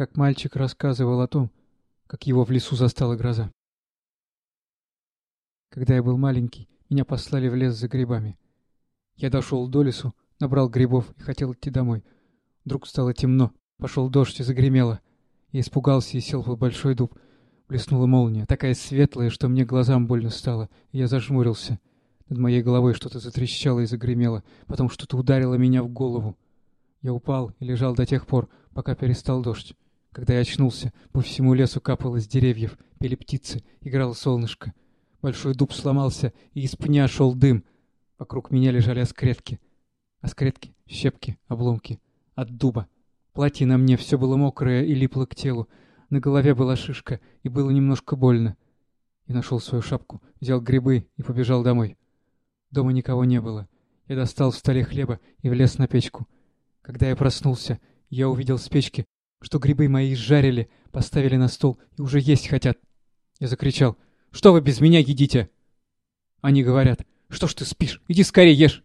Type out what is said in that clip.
как мальчик рассказывал о том, как его в лесу застала гроза. Когда я был маленький, меня послали в лес за грибами. Я дошел до лесу, набрал грибов и хотел идти домой. Вдруг стало темно, пошел дождь и загремело. Я испугался и сел под большой дуб. Блеснула молния, такая светлая, что мне глазам больно стало, и я зажмурился. Над моей головой что-то затрещало и загремело, потом что-то ударило меня в голову. Я упал и лежал до тех пор, пока перестал дождь. Когда я очнулся, по всему лесу капало с деревьев, пели птицы, играло солнышко. Большой дуб сломался, и из пня шел дым. Вокруг меня лежали оскретки. Оскретки, щепки, обломки. От дуба. Платье на мне все было мокрое и липло к телу. На голове была шишка, и было немножко больно. Я нашел свою шапку, взял грибы и побежал домой. Дома никого не было. Я достал в столе хлеба и влез на печку. Когда я проснулся, я увидел с печки, что грибы мои изжарили, поставили на стол и уже есть хотят. Я закричал — что вы без меня едите?» Они говорят, «Что ж ты спишь? Иди скорее ешь!»